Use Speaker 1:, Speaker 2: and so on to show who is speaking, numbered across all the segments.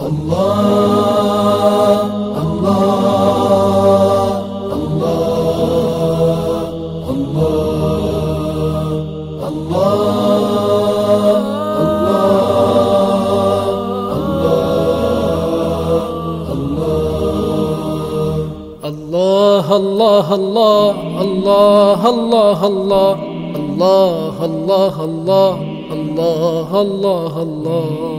Speaker 1: الله الله الله الله الله الله الله الله الله الله الله الله الله الله الله الله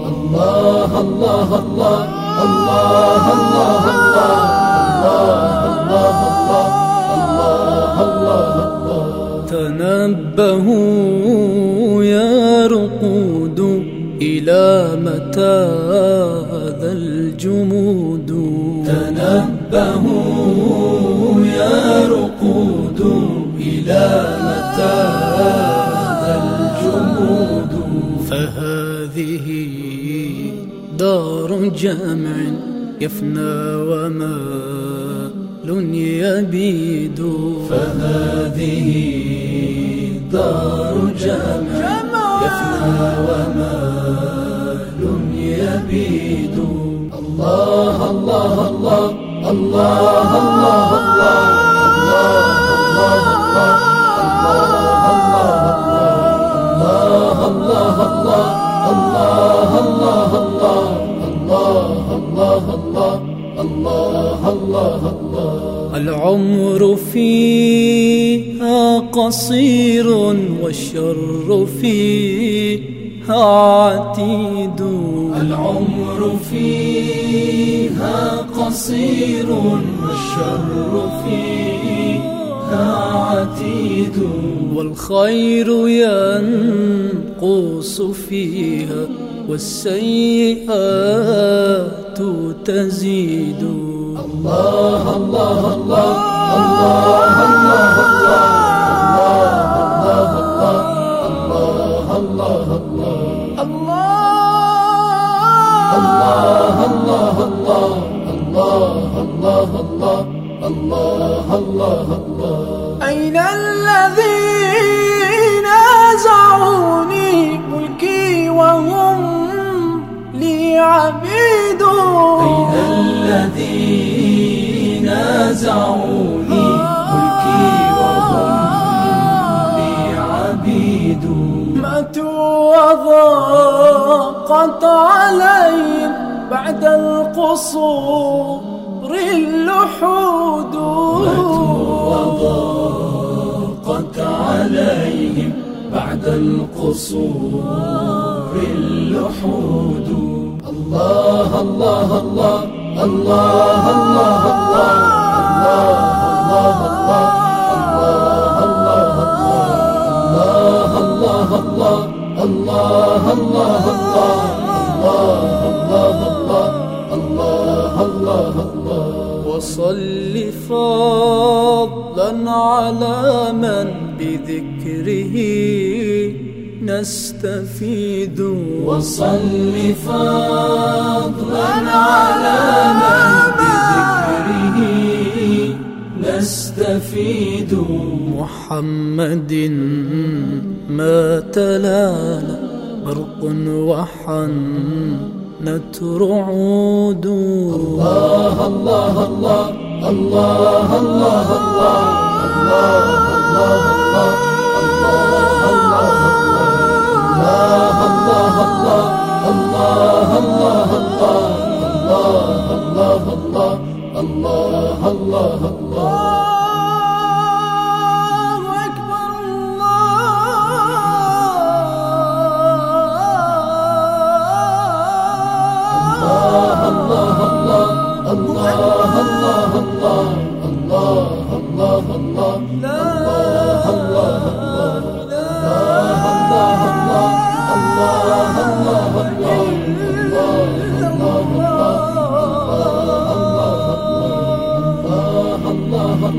Speaker 1: تنبهوا يا رقود إلى متى هذا الجمود؟ تنبهوا يا رقود إلى متى هذا الجمود؟ فهذه دار جمع يفنى ومال يبيد. فهذه دار جمع يفنى ومال يبيد. الله الله الله الله الله الله. العمر فيها قصير والشر فيها عتيد. العمر فيها قصير والشر فيها عتيد. والخير ينقص فيها والسيئات تزيد. الله الله الله الله الله
Speaker 2: أين الذين زعوني ملكي وهم لي عبيد؟ وضاقت عليهم بعد القصور اللحود.
Speaker 1: وضاقت عليهم بعد القصور اللحود. الله الله الله الله الله الله الله. وصل فضلا على من بذكره نستفيد. وصل فضلا على من بذكره نستفيد. محمد ما تلالا برق وحنت رعود الله الله الله الله الله
Speaker 2: الله